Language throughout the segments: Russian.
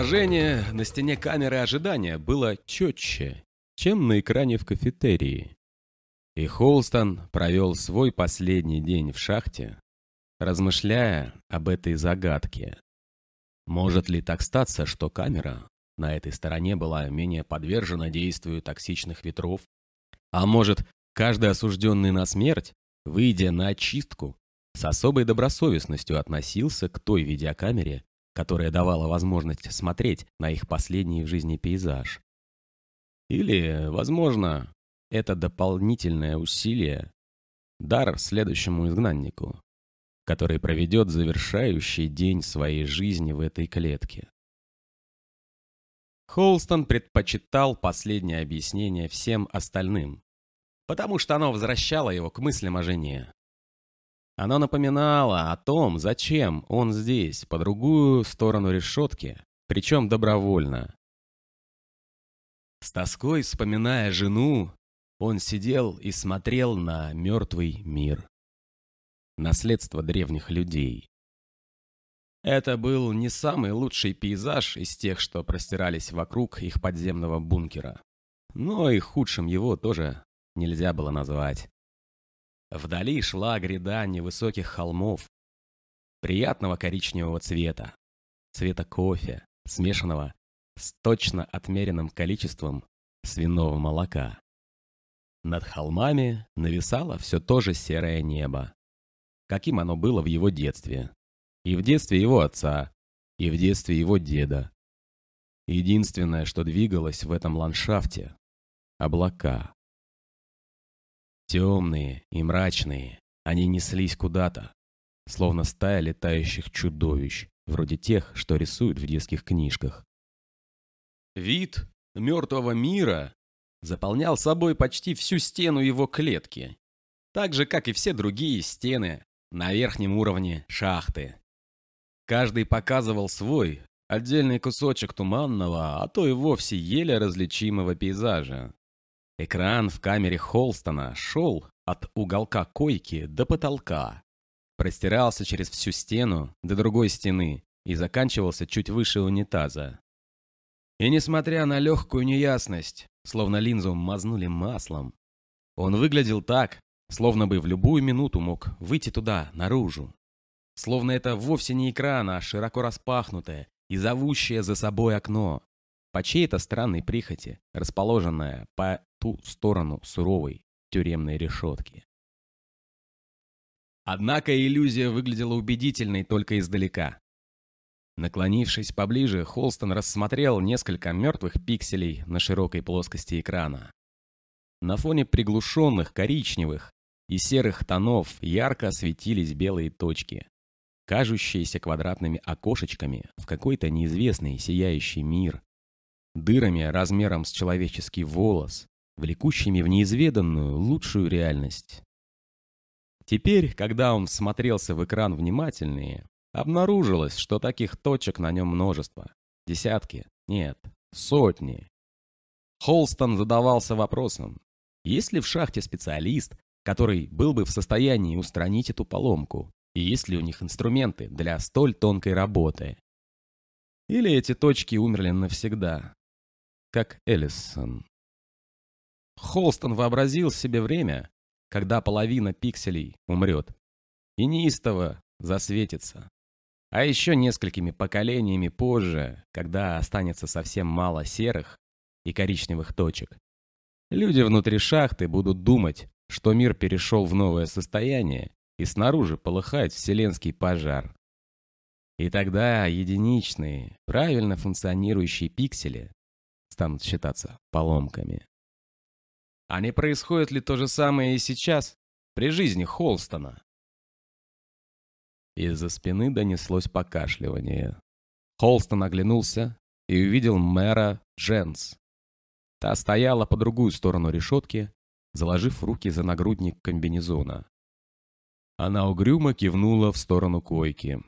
Изображение на стене камеры ожидания было четче, чем на экране в кафетерии. И Холстон провел свой последний день в шахте, размышляя об этой загадке. Может ли так статься, что камера на этой стороне была менее подвержена действию токсичных ветров? А может, каждый осужденный на смерть, выйдя на очистку, с особой добросовестностью относился к той видеокамере, которая давала возможность смотреть на их последний в жизни пейзаж? Или, возможно, это дополнительное усилие – дар следующему изгнаннику, который проведет завершающий день своей жизни в этой клетке. Холстон предпочитал последнее объяснение всем остальным, потому что оно возвращало его к мыслям о жене. Оно напоминало о том, зачем он здесь, по другую сторону решетки, причем добровольно. С тоской вспоминая жену, он сидел и смотрел на мертвый мир. Наследство древних людей. Это был не самый лучший пейзаж из тех, что простирались вокруг их подземного бункера. Но и худшим его тоже нельзя было назвать. Вдали шла гряда невысоких холмов, приятного коричневого цвета, цвета кофе, смешанного с точно отмеренным количеством свиного молока. Над холмами нависало все то же серое небо, каким оно было в его детстве. И в детстве его отца, и в детстве его деда. Единственное, что двигалось в этом ландшафте — облака. Темные и мрачные, они неслись куда-то, словно стая летающих чудовищ, вроде тех, что рисуют в детских книжках. Вид мертвого мира заполнял собой почти всю стену его клетки, так же, как и все другие стены на верхнем уровне шахты. Каждый показывал свой, отдельный кусочек туманного, а то и вовсе еле различимого пейзажа. Экран в камере Холстона шел от уголка койки до потолка, простирался через всю стену до другой стены и заканчивался чуть выше унитаза. И несмотря на легкую неясность, словно линзу мазнули маслом, он выглядел так, словно бы в любую минуту мог выйти туда, наружу. Словно это вовсе не экран, а широко распахнутое и зовущее за собой окно, по чьей-то странной прихоти, расположенное по ту сторону суровой тюремной решетки. Однако иллюзия выглядела убедительной только издалека. Наклонившись поближе, Холстон рассмотрел несколько мертвых пикселей на широкой плоскости экрана. На фоне приглушенных коричневых и серых тонов ярко осветились белые точки, кажущиеся квадратными окошечками в какой-то неизвестный сияющий мир, дырами размером с человеческий волос, влекущими в неизведанную лучшую реальность. Теперь, когда он смотрелся в экран внимательнее, Обнаружилось, что таких точек на нем множество. Десятки, нет, сотни. Холстон задавался вопросом, есть ли в шахте специалист, который был бы в состоянии устранить эту поломку, и есть ли у них инструменты для столь тонкой работы. Или эти точки умерли навсегда, как Эллисон. Холстон вообразил себе время, когда половина пикселей умрет, и неистово засветится. А еще несколькими поколениями позже, когда останется совсем мало серых и коричневых точек, люди внутри шахты будут думать, что мир перешел в новое состояние, и снаружи полыхает вселенский пожар. И тогда единичные, правильно функционирующие пиксели станут считаться поломками. А не происходит ли то же самое и сейчас, при жизни Холстона? Из-за спины донеслось покашливание. Холстон оглянулся и увидел мэра Дженс. Та стояла по другую сторону решетки, заложив руки за нагрудник комбинезона. Она угрюмо кивнула в сторону койки.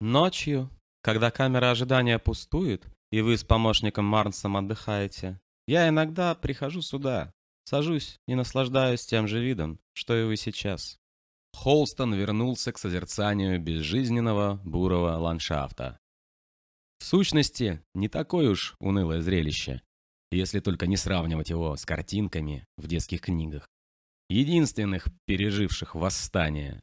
«Ночью, когда камера ожидания пустует, и вы с помощником Марнсом отдыхаете, я иногда прихожу сюда, сажусь и наслаждаюсь тем же видом, что и вы сейчас. Холстон вернулся к созерцанию безжизненного бурого ландшафта. В сущности, не такое уж унылое зрелище, если только не сравнивать его с картинками в детских книгах, единственных переживших восстание.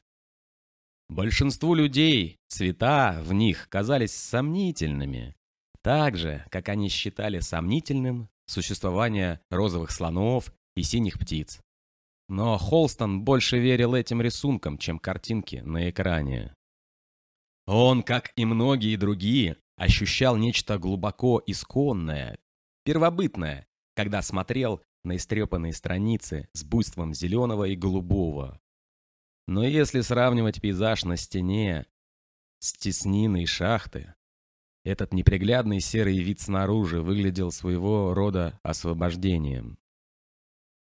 Большинству людей цвета в них казались сомнительными, так же, как они считали сомнительным существование розовых слонов и синих птиц. Но Холстон больше верил этим рисункам, чем картинке на экране. Он, как и многие другие, ощущал нечто глубоко исконное, первобытное, когда смотрел на истрепанные страницы с буйством зеленого и голубого. Но если сравнивать пейзаж на стене с тесниной шахты, этот неприглядный серый вид снаружи выглядел своего рода освобождением.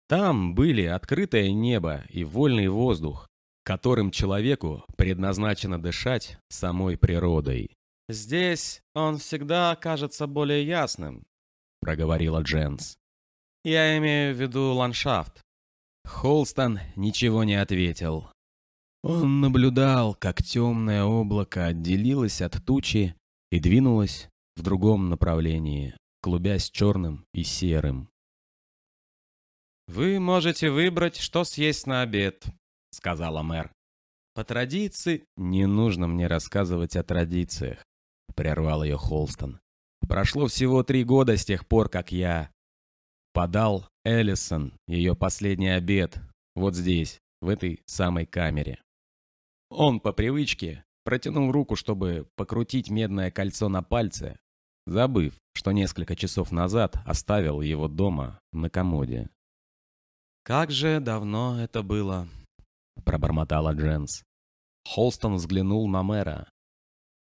Там были открытое небо и вольный воздух, которым человеку предназначено дышать самой природой. «Здесь он всегда кажется более ясным», — проговорила Дженс. «Я имею в виду ландшафт». Холстон ничего не ответил. Он наблюдал, как темное облако отделилось от тучи и двинулось в другом направлении, клубясь черным и серым. «Вы можете выбрать, что съесть на обед», — сказала мэр. «По традиции...» «Не нужно мне рассказывать о традициях», — прервал ее Холстон. «Прошло всего три года с тех пор, как я подал Эллисон ее последний обед вот здесь, в этой самой камере. Он по привычке протянул руку, чтобы покрутить медное кольцо на пальце, забыв, что несколько часов назад оставил его дома на комоде. «Как же давно это было!» — пробормотала Дженс. Холстон взглянул на мэра.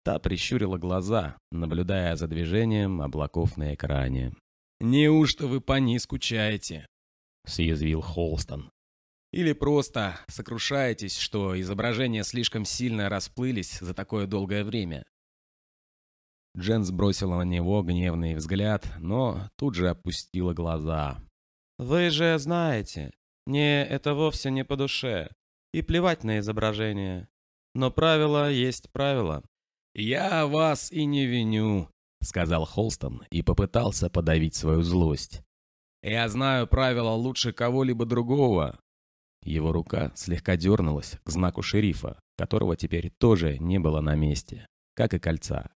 Та прищурила глаза, наблюдая за движением облаков на экране. «Неужто вы по ней скучаете?» — съязвил Холстон. «Или просто сокрушаетесь, что изображения слишком сильно расплылись за такое долгое время?» Дженс бросила на него гневный взгляд, но тут же опустила глаза. Вы же знаете, мне это вовсе не по душе. И плевать на изображение. Но правило есть правило. «Я вас и не виню», — сказал Холстон и попытался подавить свою злость. «Я знаю правила лучше кого-либо другого». Его рука слегка дернулась к знаку шерифа, которого теперь тоже не было на месте, как и кольца.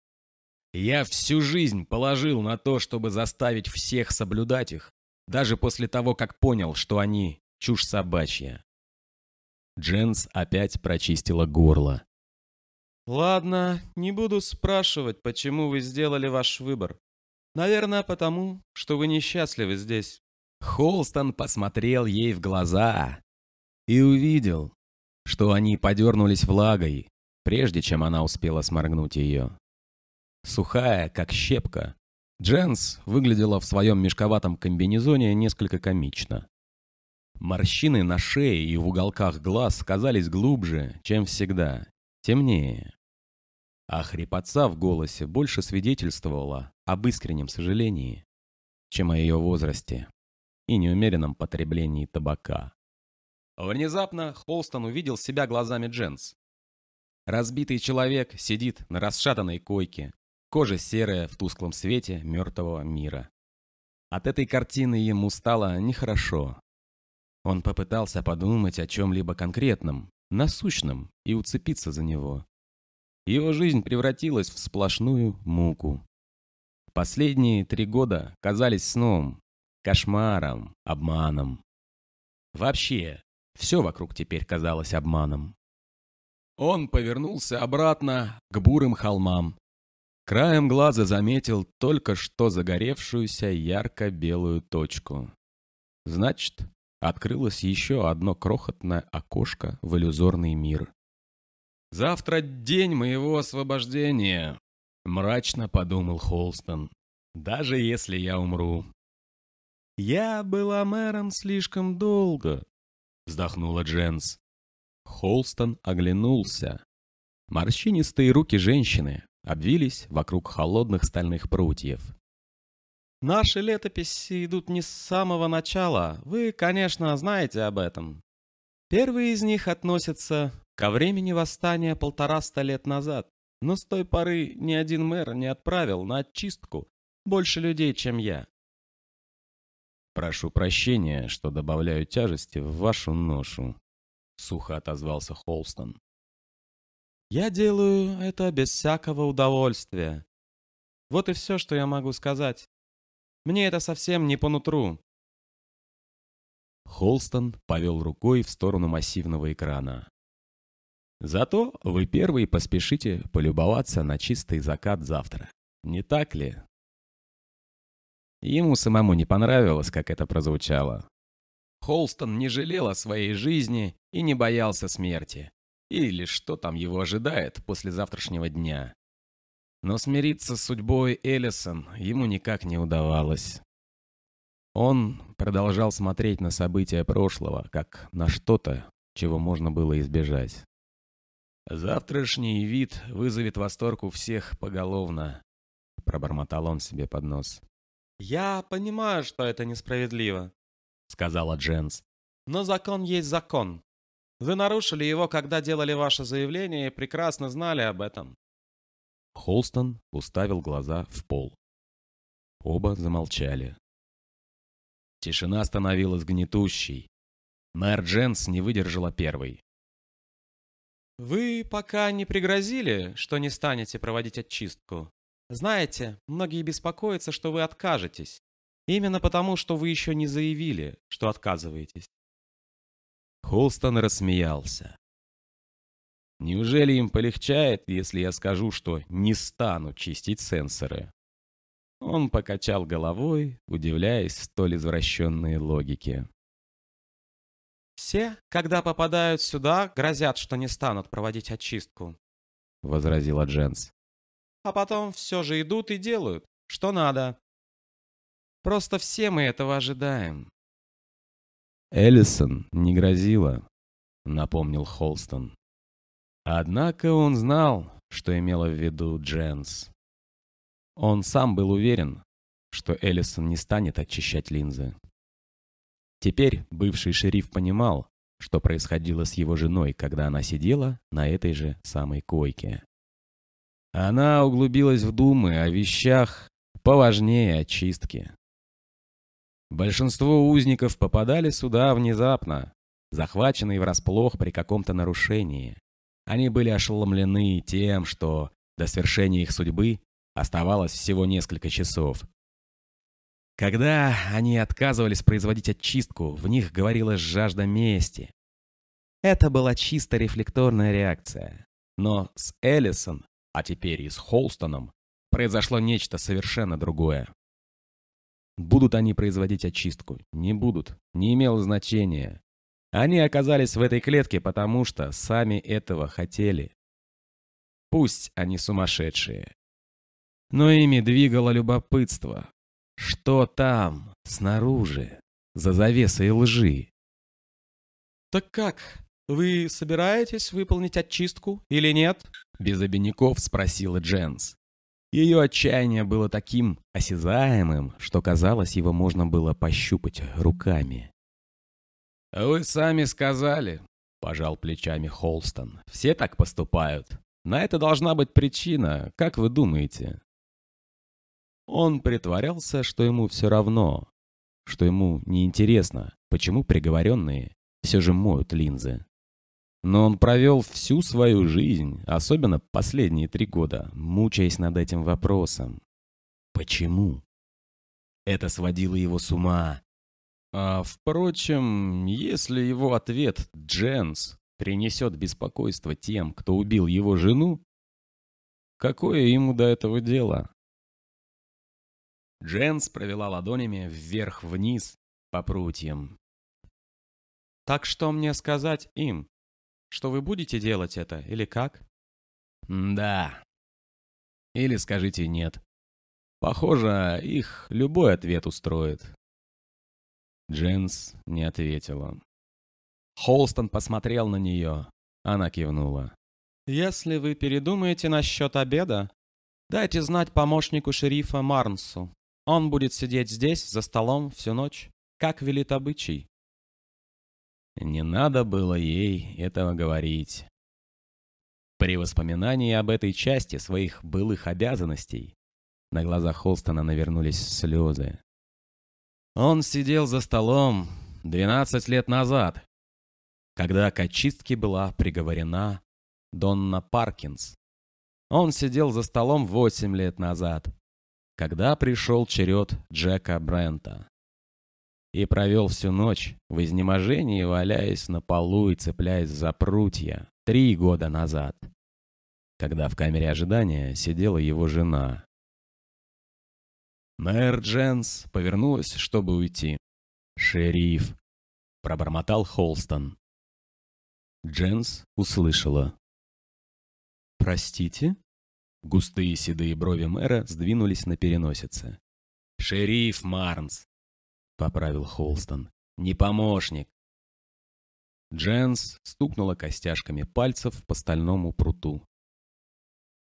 «Я всю жизнь положил на то, чтобы заставить всех соблюдать их, даже после того, как понял, что они чушь собачья. Дженс опять прочистила горло. «Ладно, не буду спрашивать, почему вы сделали ваш выбор. Наверное, потому, что вы несчастливы здесь». Холстон посмотрел ей в глаза и увидел, что они подернулись влагой, прежде чем она успела сморгнуть ее. Сухая, как щепка, Дженс выглядела в своем мешковатом комбинезоне несколько комично. Морщины на шее и в уголках глаз казались глубже, чем всегда, темнее. А хрипотца в голосе больше свидетельствовала об искреннем сожалении, чем о ее возрасте и неумеренном потреблении табака. Внезапно Холстон увидел себя глазами Дженс. Разбитый человек сидит на расшатанной койке, Кожа серая в тусклом свете мертвого мира. От этой картины ему стало нехорошо. Он попытался подумать о чем-либо конкретном, насущном и уцепиться за него. Его жизнь превратилась в сплошную муку. Последние три года казались сном, кошмаром, обманом. Вообще, все вокруг теперь казалось обманом. Он повернулся обратно к бурым холмам, Краем глаза заметил только что загоревшуюся ярко-белую точку. Значит, открылось еще одно крохотное окошко в иллюзорный мир. «Завтра день моего освобождения», — мрачно подумал Холстон. «Даже если я умру». «Я была мэром слишком долго», — вздохнула Дженс. Холстон оглянулся. Морщинистые руки женщины, обвились вокруг холодных стальных прутьев. «Наши летописи идут не с самого начала, вы, конечно, знаете об этом. Первые из них относятся ко времени восстания полтораста лет назад. но с той поры ни один мэр не отправил на очистку больше людей, чем я. «Прошу прощения, что добавляю тяжести в вашу ношу», — сухо отозвался Холстон. «Я делаю это без всякого удовольствия. Вот и все, что я могу сказать. Мне это совсем не по нутру». Холстон повел рукой в сторону массивного экрана. «Зато вы первый поспешите полюбоваться на чистый закат завтра. Не так ли?» Ему самому не понравилось, как это прозвучало. Холстон не жалел о своей жизни и не боялся смерти. Или что там его ожидает после завтрашнего дня. Но смириться с судьбой Эллисон ему никак не удавалось. Он продолжал смотреть на события прошлого, как на что-то, чего можно было избежать. «Завтрашний вид вызовет восторг у всех поголовно», — пробормотал он себе под нос. «Я понимаю, что это несправедливо», — сказала Дженс. «Но закон есть закон. Вы нарушили его, когда делали ваше заявление, и прекрасно знали об этом». Холстон уставил глаза в пол. Оба замолчали. Тишина становилась гнетущей. Мэр Дженс не выдержала первой. «Вы пока не пригрозили, что не станете проводить очистку?» Знаете, многие беспокоятся, что вы откажетесь. Именно потому, что вы еще не заявили, что отказываетесь. Холстон рассмеялся. Неужели им полегчает, если я скажу, что не стану чистить сенсоры? Он покачал головой, удивляясь столь извращенной логике. «Все, когда попадают сюда, грозят, что не станут проводить очистку», — возразила Дженс а потом все же идут и делают, что надо. Просто все мы этого ожидаем. Эллисон не грозила, напомнил Холстон. Однако он знал, что имела в виду Дженс. Он сам был уверен, что Эллисон не станет очищать линзы. Теперь бывший шериф понимал, что происходило с его женой, когда она сидела на этой же самой койке. Она углубилась в думы о вещах поважнее очистки. Большинство узников попадали сюда внезапно, захваченные врасплох при каком-то нарушении. Они были ошеломлены тем, что до свершения их судьбы оставалось всего несколько часов. Когда они отказывались производить очистку, в них говорила жажда мести. Это была чисто рефлекторная реакция. Но с Эллисон а теперь и с Холстоном, произошло нечто совершенно другое. Будут они производить очистку? Не будут. Не имело значения. Они оказались в этой клетке, потому что сами этого хотели. Пусть они сумасшедшие. Но ими двигало любопытство. Что там, снаружи, за завесой лжи? «Так как? Вы собираетесь выполнить очистку или нет?» Без обиняков спросила Дженс. Ее отчаяние было таким осязаемым, что казалось, его можно было пощупать руками. «Вы сами сказали», — пожал плечами Холстон. «Все так поступают. На это должна быть причина, как вы думаете?» Он притворялся, что ему все равно, что ему неинтересно, почему приговоренные все же моют линзы. Но он провел всю свою жизнь, особенно последние три года, мучаясь над этим вопросом. Почему? Это сводило его с ума. А, впрочем, если его ответ «Дженс» принесет беспокойство тем, кто убил его жену, какое ему до этого дело? Дженс провела ладонями вверх-вниз по прутьям. «Так что мне сказать им?» Что вы будете делать это, или как? Да. Или скажите нет. Похоже, их любой ответ устроит. Дженс не ответила. Холстон посмотрел на нее. Она кивнула. «Если вы передумаете насчет обеда, дайте знать помощнику шерифа Марнсу. Он будет сидеть здесь, за столом, всю ночь, как велит обычай. Не надо было ей этого говорить. При воспоминании об этой части своих былых обязанностей на глазах Холстона навернулись слезы. Он сидел за столом 12 лет назад, когда к очистке была приговорена Донна Паркинс. Он сидел за столом 8 лет назад, когда пришел черед Джека Брента. И провел всю ночь в изнеможении, валяясь на полу и цепляясь за прутья три года назад, когда в камере ожидания сидела его жена. Мэр Дженс повернулась, чтобы уйти. «Шериф!» — пробормотал Холстон. Дженс услышала. «Простите?» Густые седые брови мэра сдвинулись на переносице. «Шериф Марнс!» — поправил Холстон. «Не помощник!» Дженс стукнула костяшками пальцев по стальному пруту.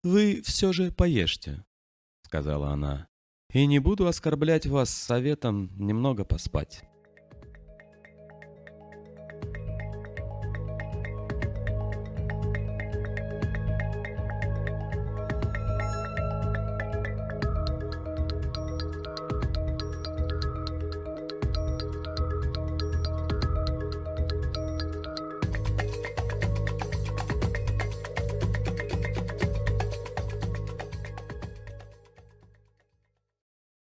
«Вы все же поешьте», — сказала она. «И не буду оскорблять вас советом немного поспать».